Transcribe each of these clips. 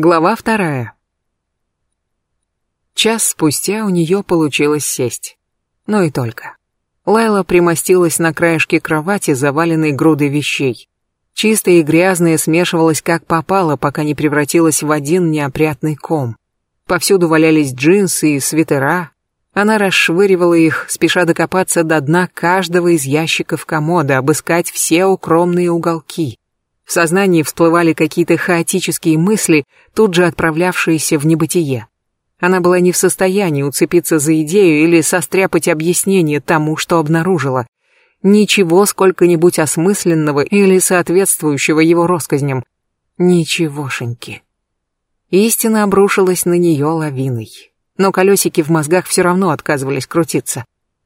Глава вторая. Час спустя у нее получилось сесть. Но и только. Лайла примостилась на краешке кровати, заваленной грудой вещей. Чистое и грязное смешивалось как попало, пока не превратилось в один неопрятный ком. Повсюду валялись джинсы и свитера. Она расшвыривала их, спеша докопаться до дна каждого из ящиков комода, обыскать все укромные уголки. В сознании всплывали какие-то хаотические мысли, тут же отправлявшиеся в небытие. Она была не в состоянии уцепиться за идею или состряпать объяснение тому, что обнаружила. Ничего сколько-нибудь осмысленного или соответствующего его россказням. Ничегошеньки. Истина обрушилась на нее лавиной. Но колесики в мозгах все равно отказывались крутиться.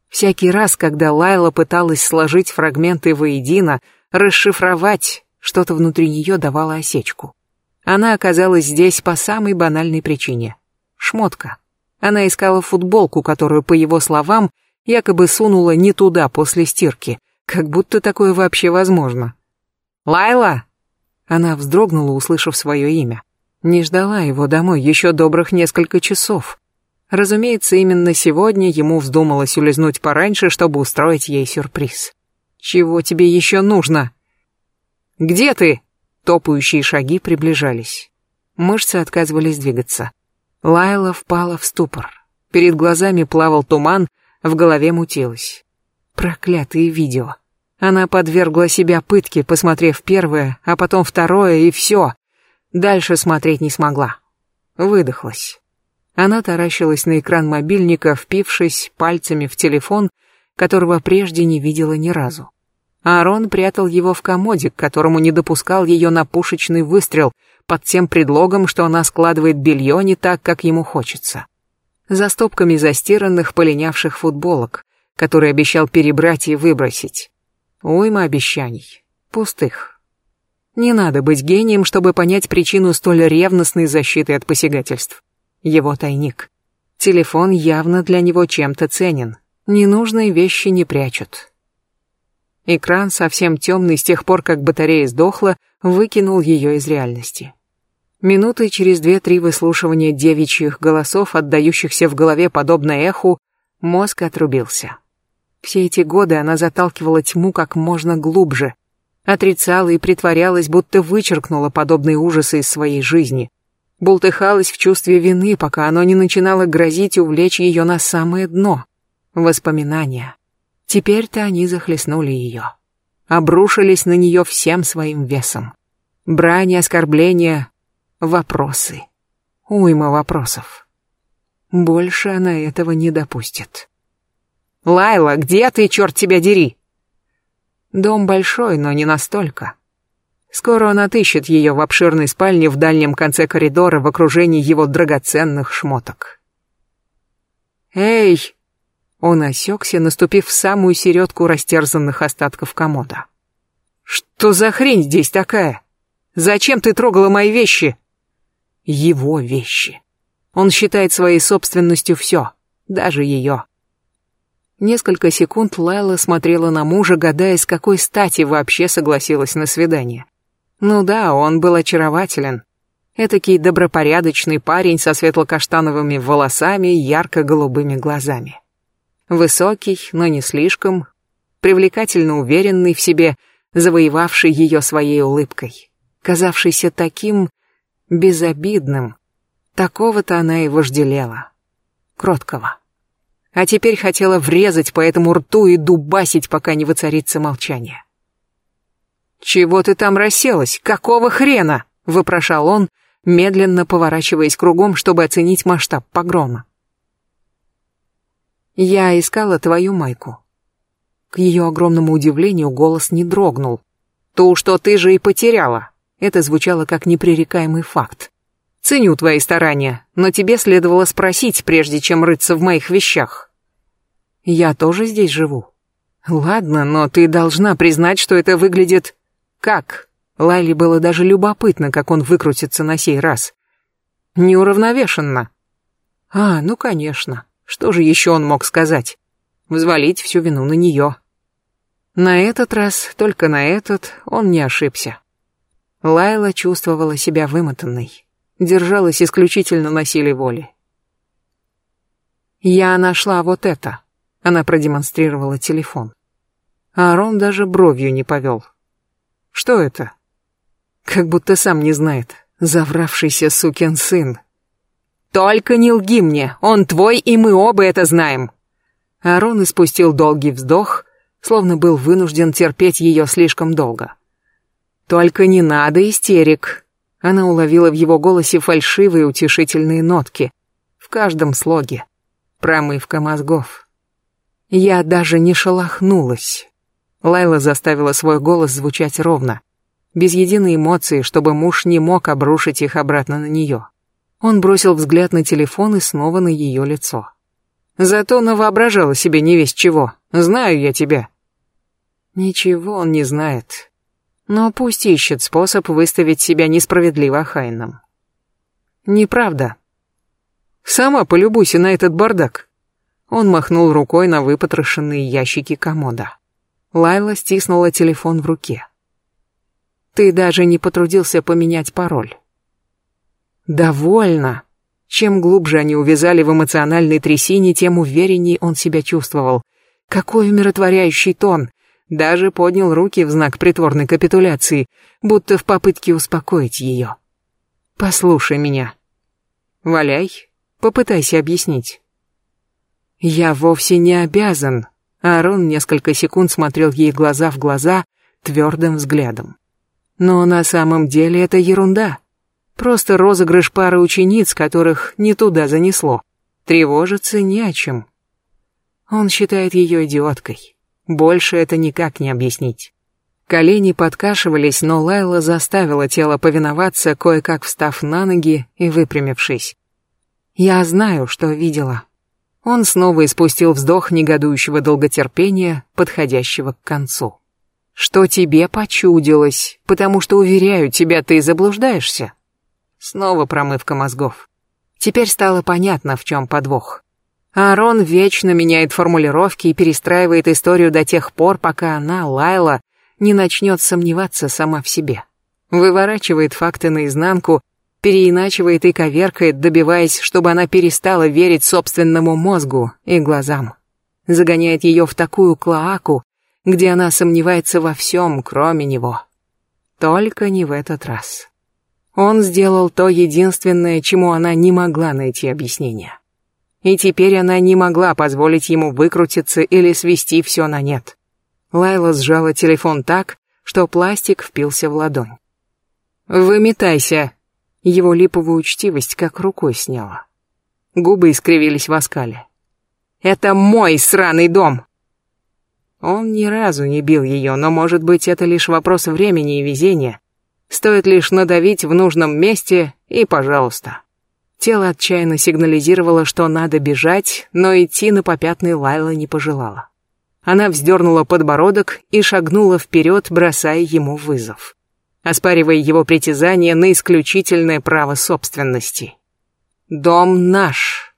Всякий раз, когда Лайла пыталась сложить фрагменты воедино, расшифровать, что-то внутри нее давало осечку. Она оказалась здесь по самой банальной причине. Шмотка. Она искала футболку, которую, по его словам, якобы сунула не туда после стирки. Как будто такое вообще возможно. «Лайла!» Она вздрогнула, услышав свое имя. Не ждала его домой еще добрых несколько часов. Разумеется, именно сегодня ему вздумалось улизнуть пораньше, чтобы устроить ей сюрприз. «Чего тебе еще нужно?» «Где ты?» Топающие шаги приближались. Мышцы отказывались двигаться. Лайла впала в ступор. Перед глазами плавал туман, в голове мутилось. Проклятые видео. Она подвергла себя пытке, посмотрев первое, а потом второе, и все. Дальше смотреть не смогла. Выдохлась. Она таращилась на экран мобильника, впившись пальцами в телефон, которого прежде не видела ни разу. Аарон прятал его в комоде, к которому не допускал ее на пушечный выстрел, под тем предлогом, что она складывает белье не так, как ему хочется. За стопками застиранных, полинявших футболок, которые обещал перебрать и выбросить. Уйма обещаний. Пустых. Не надо быть гением, чтобы понять причину столь ревностной защиты от посягательств. Его тайник. Телефон явно для него чем-то ценен. Ненужные вещи не прячут. Экран, совсем темный с тех пор, как батарея сдохла, выкинул ее из реальности. Минуты через две-три выслушивания девичьих голосов, отдающихся в голове подобно эху, мозг отрубился. Все эти годы она заталкивала тьму как можно глубже, отрицала и притворялась, будто вычеркнула подобные ужасы из своей жизни. Бултыхалась в чувстве вины, пока оно не начинало грозить увлечь ее на самое дно. Воспоминания. Теперь-то они захлестнули ее. Обрушились на нее всем своим весом. Брани, оскорбления, вопросы. Уйма вопросов. Больше она этого не допустит. «Лайла, где ты, черт тебя дери?» Дом большой, но не настолько. Скоро он отыщет ее в обширной спальне в дальнем конце коридора в окружении его драгоценных шмоток. «Эй!» Он осекся, наступив в самую середку растерзанных остатков комода. «Что за хрень здесь такая? Зачем ты трогала мои вещи?» Его вещи. Он считает своей собственностью все, даже ее. Несколько секунд Лайла смотрела на мужа, гадая, с какой стати вообще согласилась на свидание. Ну да, он был очарователен. Этакий добропорядочный парень со светло-каштановыми волосами и ярко-голубыми глазами. Высокий, но не слишком, привлекательно уверенный в себе, завоевавший ее своей улыбкой, казавшийся таким безобидным. Такого-то она и вожделела. Кроткого. А теперь хотела врезать по этому рту и дубасить, пока не воцарится молчание. «Чего ты там расселась? Какого хрена?» — вопрошал он, медленно поворачиваясь кругом, чтобы оценить масштаб погрома. Я искала твою майку. К ее огромному удивлению голос не дрогнул. То, что ты же и потеряла. Это звучало как непререкаемый факт. Ценю твои старания, но тебе следовало спросить, прежде чем рыться в моих вещах. Я тоже здесь живу. Ладно, но ты должна признать, что это выглядит... Как? Лайли было даже любопытно, как он выкрутится на сей раз. Неуравновешенно. А, ну конечно. Что же еще он мог сказать? Взвалить всю вину на нее. На этот раз, только на этот, он не ошибся. Лайла чувствовала себя вымотанной. держалась исключительно на силе воли. «Я нашла вот это», — она продемонстрировала телефон. Аарон даже бровью не повел. «Что это?» Как будто сам не знает. Завравшийся сукин сын. «Только не лги мне, он твой, и мы оба это знаем!» Аарон испустил долгий вздох, словно был вынужден терпеть ее слишком долго. «Только не надо истерик!» Она уловила в его голосе фальшивые утешительные нотки. В каждом слоге. Промывка мозгов. Я даже не шелохнулась. Лайла заставила свой голос звучать ровно, без единой эмоции, чтобы муж не мог обрушить их обратно на нее. Он бросил взгляд на телефон и снова на ее лицо. Зато навоображала себе не весь чего. Знаю я тебя. Ничего он не знает. Но пусть ищет способ выставить себя несправедливо Хайном. Неправда. Сама полюбуйся на этот бардак. Он махнул рукой на выпотрошенные ящики комода. Лайла стиснула телефон в руке. Ты даже не потрудился поменять пароль. Довольно. Чем глубже они увязали в эмоциональной трясине, тем увереннее он себя чувствовал. Какой умиротворяющий тон! Даже поднял руки в знак притворной капитуляции, будто в попытке успокоить ее. «Послушай меня. Валяй, попытайся объяснить». «Я вовсе не обязан», Аарон несколько секунд смотрел ей глаза в глаза твердым взглядом. Но на самом деле это ерунда. Просто розыгрыш пары учениц, которых не туда занесло. Тревожиться не о чем. Он считает ее идиоткой. Больше это никак не объяснить. Колени подкашивались, но Лайла заставила тело повиноваться, кое-как встав на ноги и выпрямившись. «Я знаю, что видела». Он снова испустил вздох негодующего долготерпения, подходящего к концу. «Что тебе почудилось? Потому что, уверяю тебя, ты заблуждаешься». Снова промывка мозгов. Теперь стало понятно, в чем подвох. Аарон вечно меняет формулировки и перестраивает историю до тех пор, пока она, Лайла, не начнет сомневаться сама в себе. Выворачивает факты наизнанку, переиначивает и коверкает, добиваясь, чтобы она перестала верить собственному мозгу и глазам. Загоняет ее в такую клоаку, где она сомневается во всем, кроме него. Только не в этот раз. Он сделал то единственное, чему она не могла найти объяснение. И теперь она не могла позволить ему выкрутиться или свести все на нет. Лайла сжала телефон так, что пластик впился в ладонь. «Выметайся!» Его липовую учтивость как рукой сняла. Губы искривились в оскале. «Это мой сраный дом!» Он ни разу не бил ее, но, может быть, это лишь вопрос времени и везения. Стоит лишь надавить в нужном месте, и пожалуйста. Тело отчаянно сигнализировало, что надо бежать, но идти на попятный Лайла не пожелала. Она вздернула подбородок и шагнула вперед, бросая ему вызов, оспаривая его притязание на исключительное право собственности. «Дом наш!»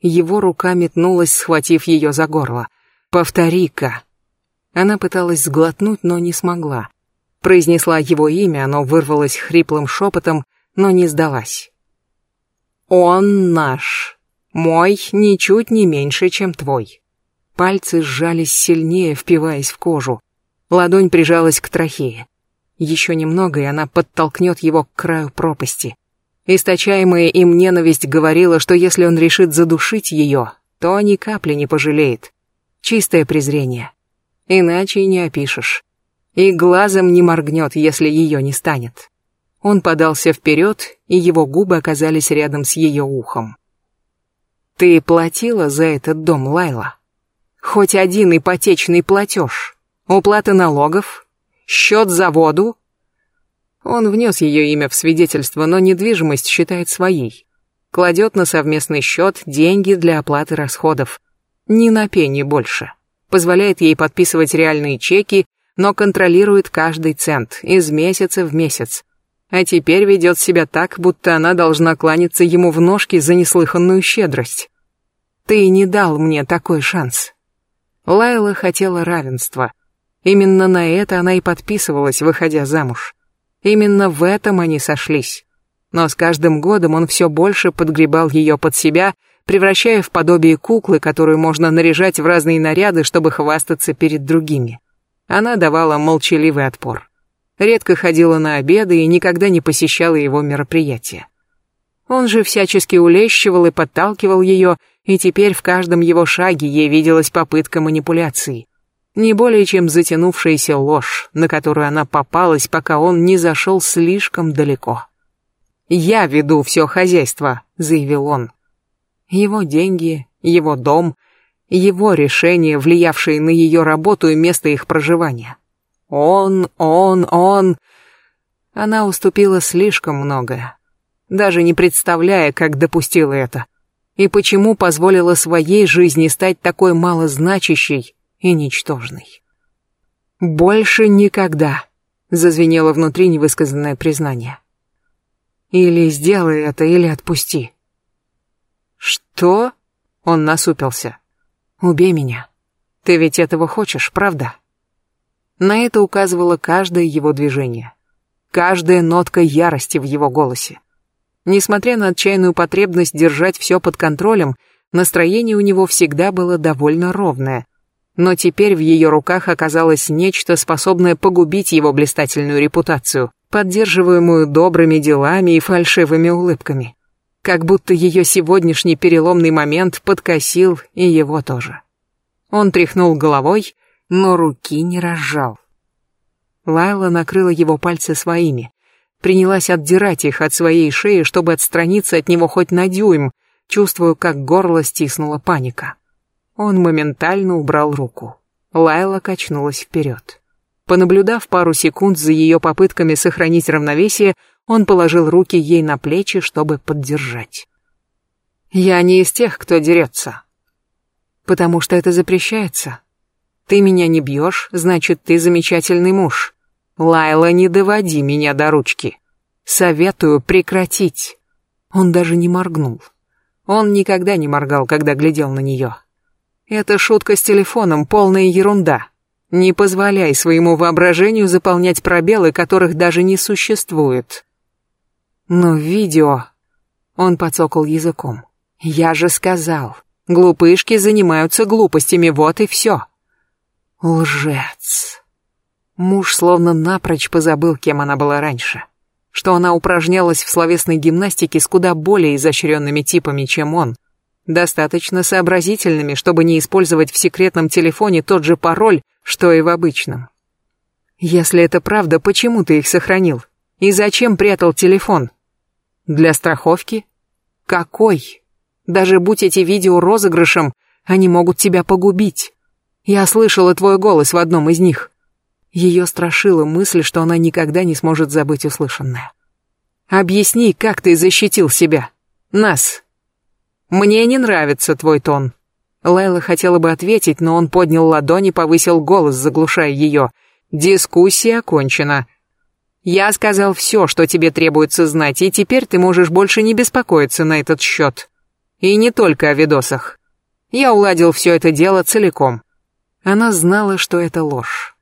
Его рука метнулась, схватив ее за горло. «Повтори-ка!» Она пыталась сглотнуть, но не смогла произнесла его имя, оно вырвалось хриплым шепотом, но не сдалась. «Он наш. Мой ничуть не меньше, чем твой». Пальцы сжались сильнее, впиваясь в кожу. Ладонь прижалась к трахее. Еще немного, и она подтолкнет его к краю пропасти. Источаемая им ненависть говорила, что если он решит задушить ее, то ни капли не пожалеет. Чистое презрение. Иначе и не опишешь и глазом не моргнет, если ее не станет. Он подался вперед, и его губы оказались рядом с ее ухом. «Ты платила за этот дом, Лайла? Хоть один ипотечный платеж? Уплата налогов? Счет за воду?» Он внес ее имя в свидетельство, но недвижимость считает своей. Кладет на совместный счет деньги для оплаты расходов. Ни на пени больше. Позволяет ей подписывать реальные чеки но контролирует каждый цент из месяца в месяц. А теперь ведет себя так, будто она должна кланяться ему в ножки за неслыханную щедрость. Ты не дал мне такой шанс. Лайла хотела равенства. Именно на это она и подписывалась, выходя замуж. Именно в этом они сошлись. Но с каждым годом он все больше подгребал ее под себя, превращая в подобие куклы, которую можно наряжать в разные наряды, чтобы хвастаться перед другими. Она давала молчаливый отпор. Редко ходила на обеды и никогда не посещала его мероприятия. Он же всячески улещивал и подталкивал ее, и теперь в каждом его шаге ей виделась попытка манипуляции. Не более чем затянувшаяся ложь, на которую она попалась, пока он не зашел слишком далеко. «Я веду все хозяйство», — заявил он. Его деньги, его дом, его решения, влиявшие на ее работу и место их проживания. Он, он, он... Она уступила слишком многое, даже не представляя, как допустила это, и почему позволила своей жизни стать такой малозначащей и ничтожной. «Больше никогда», — зазвенело внутри невысказанное признание. «Или сделай это, или отпусти». «Что?» — он насупился. «Убей меня. Ты ведь этого хочешь, правда?» На это указывало каждое его движение, каждая нотка ярости в его голосе. Несмотря на отчаянную потребность держать все под контролем, настроение у него всегда было довольно ровное. Но теперь в ее руках оказалось нечто, способное погубить его блистательную репутацию, поддерживаемую добрыми делами и фальшивыми улыбками. Как будто ее сегодняшний переломный момент подкосил и его тоже. Он тряхнул головой, но руки не разжал. Лайла накрыла его пальцы своими, принялась отдирать их от своей шеи, чтобы отстраниться от него хоть на дюйм, чувствуя, как горло стиснула паника. Он моментально убрал руку. Лайла качнулась вперед. Понаблюдав пару секунд за ее попытками сохранить равновесие, он положил руки ей на плечи, чтобы поддержать. «Я не из тех, кто дерется. Потому что это запрещается. Ты меня не бьешь, значит, ты замечательный муж. Лайла, не доводи меня до ручки. Советую прекратить. Он даже не моргнул. Он никогда не моргал, когда глядел на нее. Это шутка с телефоном, полная ерунда. Не позволяй своему воображению заполнять пробелы, которых даже не существует. Но видео... Он подсокал языком. Я же сказал, глупышки занимаются глупостями, вот и все. Лжец. Муж словно напрочь позабыл, кем она была раньше. Что она упражнялась в словесной гимнастике с куда более изощренными типами, чем он. Достаточно сообразительными, чтобы не использовать в секретном телефоне тот же пароль, что и в обычном. Если это правда, почему ты их сохранил? И зачем прятал телефон? Для страховки? Какой? Даже будь эти видео розыгрышем, они могут тебя погубить. Я слышала твой голос в одном из них. Ее страшила мысль, что она никогда не сможет забыть услышанное. Объясни, как ты защитил себя. Нас. Мне не нравится твой тон. Лайла хотела бы ответить, но он поднял ладони повысил голос, заглушая ее. Дискуссия окончена. Я сказал все, что тебе требуется знать, и теперь ты можешь больше не беспокоиться на этот счет. И не только о видосах. Я уладил все это дело целиком. Она знала, что это ложь.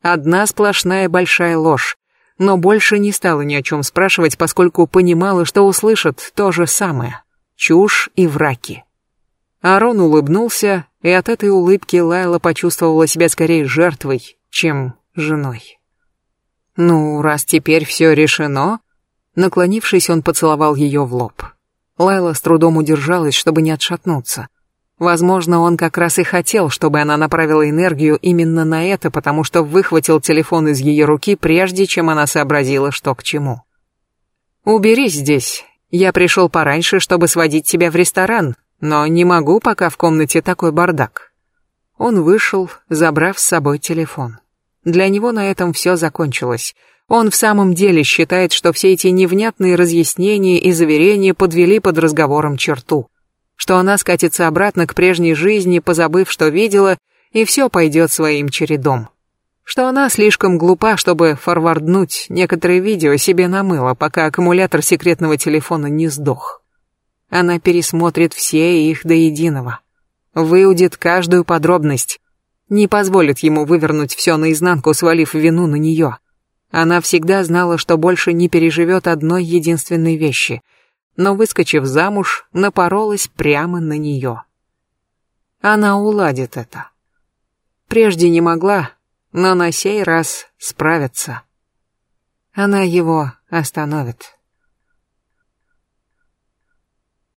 Одна сплошная большая ложь, но больше не стала ни о чем спрашивать, поскольку понимала, что услышат то же самое. Чушь и враки. Арон улыбнулся, и от этой улыбки Лайла почувствовала себя скорее жертвой, чем женой. «Ну, раз теперь все решено...» Наклонившись, он поцеловал ее в лоб. Лайла с трудом удержалась, чтобы не отшатнуться. Возможно, он как раз и хотел, чтобы она направила энергию именно на это, потому что выхватил телефон из ее руки, прежде чем она сообразила, что к чему. «Уберись здесь. Я пришел пораньше, чтобы сводить тебя в ресторан, но не могу, пока в комнате такой бардак». Он вышел, забрав с собой телефон. Для него на этом все закончилось. Он в самом деле считает, что все эти невнятные разъяснения и заверения подвели под разговором черту что она скатится обратно к прежней жизни, позабыв, что видела, и все пойдет своим чередом. Что она слишком глупа, чтобы форварднуть некоторые видео себе на мыло, пока аккумулятор секретного телефона не сдох. Она пересмотрит все их до единого. Выудит каждую подробность. Не позволит ему вывернуть все наизнанку, свалив вину на нее. Она всегда знала, что больше не переживет одной единственной вещи, но, выскочив замуж, напоролась прямо на нее. Она уладит это. Прежде не могла, но на сей раз справится. Она его остановит.